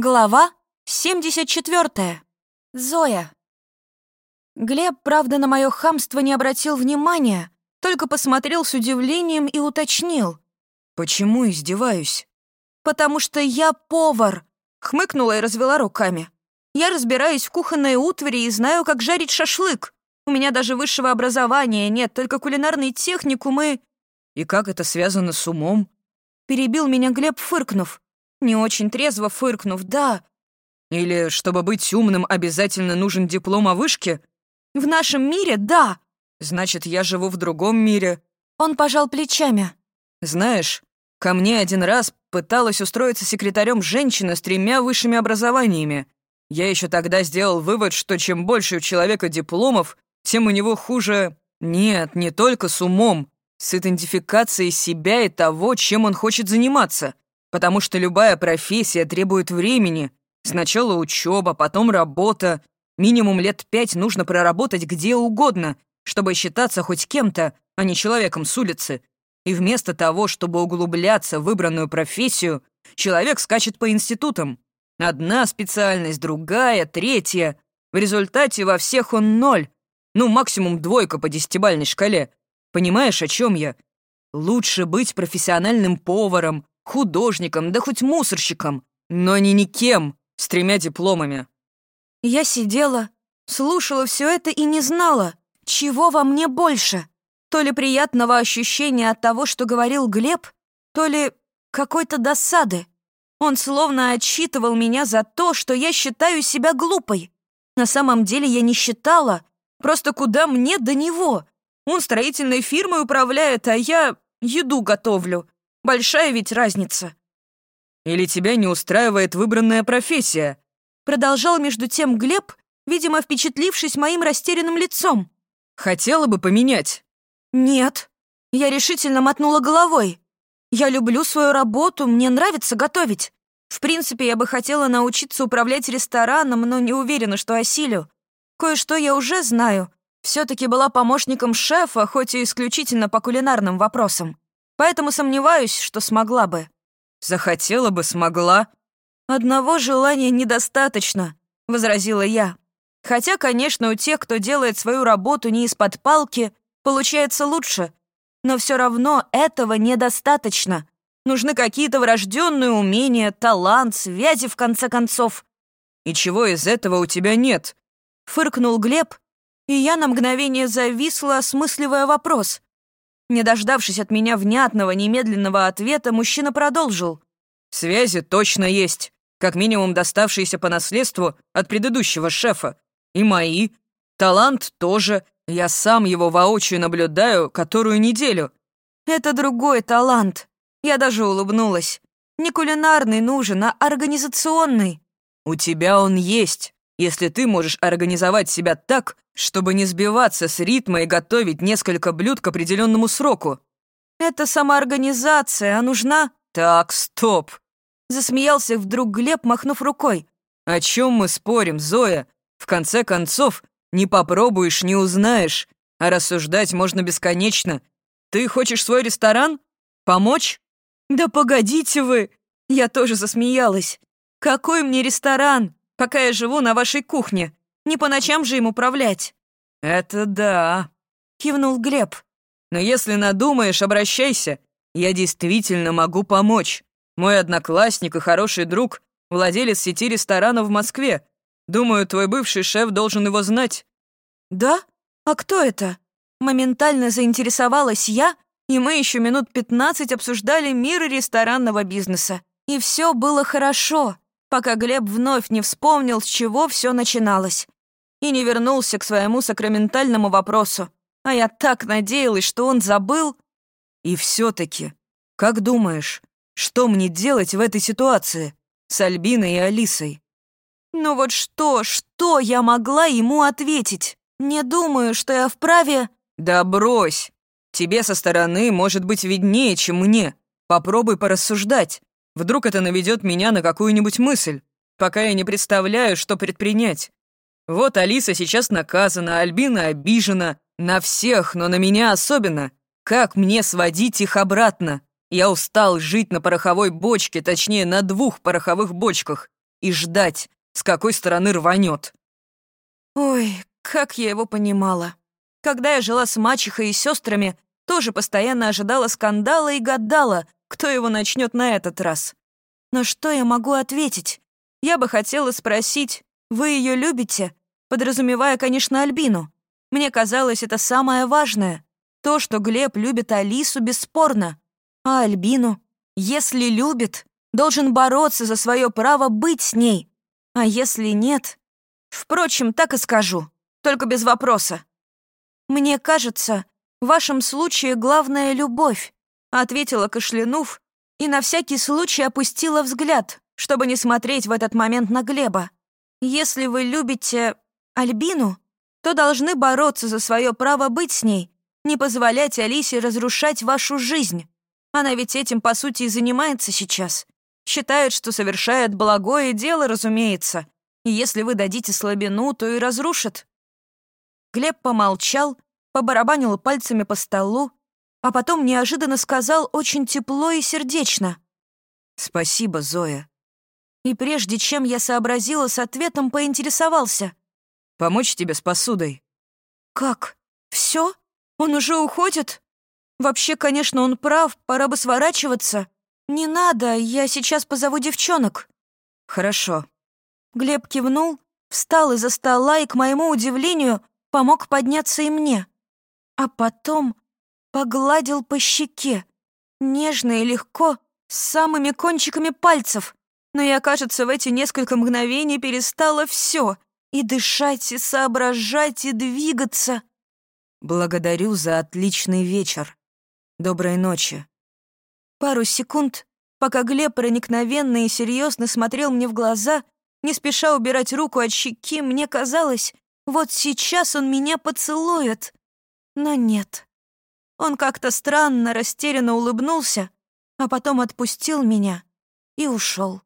Глава 74. Зоя. Глеб, правда, на мое хамство не обратил внимания, только посмотрел с удивлением и уточнил. «Почему издеваюсь?» «Потому что я повар», — хмыкнула и развела руками. «Я разбираюсь в кухонной утвари и знаю, как жарить шашлык. У меня даже высшего образования нет, только кулинарный техникум и...» «И как это связано с умом?» Перебил меня Глеб, фыркнув. Не очень трезво фыркнув, да. Или, чтобы быть умным, обязательно нужен диплом о вышке? В нашем мире, да. Значит, я живу в другом мире. Он пожал плечами. Знаешь, ко мне один раз пыталась устроиться секретарем женщина с тремя высшими образованиями. Я еще тогда сделал вывод, что чем больше у человека дипломов, тем у него хуже... Нет, не только с умом, с идентификацией себя и того, чем он хочет заниматься. Потому что любая профессия требует времени. Сначала учеба, потом работа. Минимум лет пять нужно проработать где угодно, чтобы считаться хоть кем-то, а не человеком с улицы. И вместо того, чтобы углубляться в выбранную профессию, человек скачет по институтам. Одна специальность, другая, третья. В результате во всех он ноль. Ну, максимум двойка по десятибальной шкале. Понимаешь, о чем я? Лучше быть профессиональным поваром, художником, да хоть мусорщиком, но не никем, с тремя дипломами. Я сидела, слушала все это и не знала, чего во мне больше. То ли приятного ощущения от того, что говорил Глеб, то ли какой-то досады. Он словно отчитывал меня за то, что я считаю себя глупой. На самом деле я не считала, просто куда мне до него. Он строительной фирмой управляет, а я еду готовлю. Большая ведь разница. Или тебя не устраивает выбранная профессия? Продолжал между тем Глеб, видимо, впечатлившись моим растерянным лицом. Хотела бы поменять? Нет. Я решительно мотнула головой. Я люблю свою работу, мне нравится готовить. В принципе, я бы хотела научиться управлять рестораном, но не уверена, что осилю. Кое-что я уже знаю. все таки была помощником шефа, хоть и исключительно по кулинарным вопросам. Поэтому сомневаюсь, что смогла бы. Захотела бы, смогла. Одного желания недостаточно, возразила я. Хотя, конечно, у тех, кто делает свою работу не из-под палки, получается лучше. Но все равно этого недостаточно. Нужны какие-то врожденные умения, талант, связи, в конце концов. «И чего из этого у тебя нет?» Фыркнул Глеб, и я на мгновение зависла, осмысливая вопрос. Не дождавшись от меня внятного, немедленного ответа, мужчина продолжил. «Связи точно есть, как минимум доставшиеся по наследству от предыдущего шефа. И мои. Талант тоже. Я сам его воочию наблюдаю которую неделю». «Это другой талант». Я даже улыбнулась. «Не кулинарный нужен, а организационный». «У тебя он есть, если ты можешь организовать себя так, чтобы не сбиваться с ритма и готовить несколько блюд к определенному сроку. Это самоорганизация, а нужна... Так, стоп. Засмеялся вдруг Глеб, махнув рукой. О чем мы спорим, Зоя? В конце концов, не попробуешь, не узнаешь. А рассуждать можно бесконечно. Ты хочешь свой ресторан? Помочь? Да погодите вы! Я тоже засмеялась. Какой мне ресторан, пока я живу на вашей кухне? Не по ночам же им управлять». «Это да», — кивнул Глеб. «Но если надумаешь, обращайся. Я действительно могу помочь. Мой одноклассник и хороший друг — владелец сети ресторанов в Москве. Думаю, твой бывший шеф должен его знать». «Да? А кто это?» Моментально заинтересовалась я, и мы еще минут пятнадцать обсуждали мир ресторанного бизнеса. И все было хорошо, пока Глеб вновь не вспомнил, с чего все начиналось и не вернулся к своему сакраментальному вопросу. А я так надеялась, что он забыл. И все таки как думаешь, что мне делать в этой ситуации с Альбиной и Алисой? Ну вот что, что я могла ему ответить? Не думаю, что я вправе... Да брось! Тебе со стороны может быть виднее, чем мне. Попробуй порассуждать. Вдруг это наведет меня на какую-нибудь мысль, пока я не представляю, что предпринять. Вот Алиса сейчас наказана, Альбина обижена. На всех, но на меня особенно. Как мне сводить их обратно? Я устал жить на пороховой бочке, точнее, на двух пороховых бочках. и ждать, с какой стороны рванет. Ой, как я его понимала. Когда я жила с мачехой и сестрами, тоже постоянно ожидала скандала и гадала, кто его начнет на этот раз. Но что я могу ответить? Я бы хотела спросить, вы ее любите? Подразумевая, конечно, Альбину. Мне казалось, это самое важное. То, что Глеб любит Алису, бесспорно. А Альбину, если любит, должен бороться за свое право быть с ней. А если нет... Впрочем, так и скажу, только без вопроса. «Мне кажется, в вашем случае главная любовь», ответила кашлянув и на всякий случай опустила взгляд, чтобы не смотреть в этот момент на Глеба. «Если вы любите Альбину, то должны бороться за свое право быть с ней, не позволять Алисе разрушать вашу жизнь. Она ведь этим, по сути, и занимается сейчас. Считает, что совершает благое дело, разумеется. И если вы дадите слабину, то и разрушит. Глеб помолчал, побарабанил пальцами по столу, а потом неожиданно сказал очень тепло и сердечно. «Спасибо, Зоя». И прежде чем я сообразила с ответом, поинтересовался. «Помочь тебе с посудой?» «Как? Все? Он уже уходит? Вообще, конечно, он прав, пора бы сворачиваться. Не надо, я сейчас позову девчонок». «Хорошо». Глеб кивнул, встал из-за стола и, к моему удивлению, помог подняться и мне. А потом погладил по щеке, нежно и легко, с самыми кончиками пальцев. Но я, кажется, в эти несколько мгновений перестала все и дышать, и соображать, и двигаться. «Благодарю за отличный вечер. Доброй ночи». Пару секунд, пока Глеб проникновенно и серьезно смотрел мне в глаза, не спеша убирать руку от щеки, мне казалось, вот сейчас он меня поцелует. Но нет. Он как-то странно, растерянно улыбнулся, а потом отпустил меня и ушел.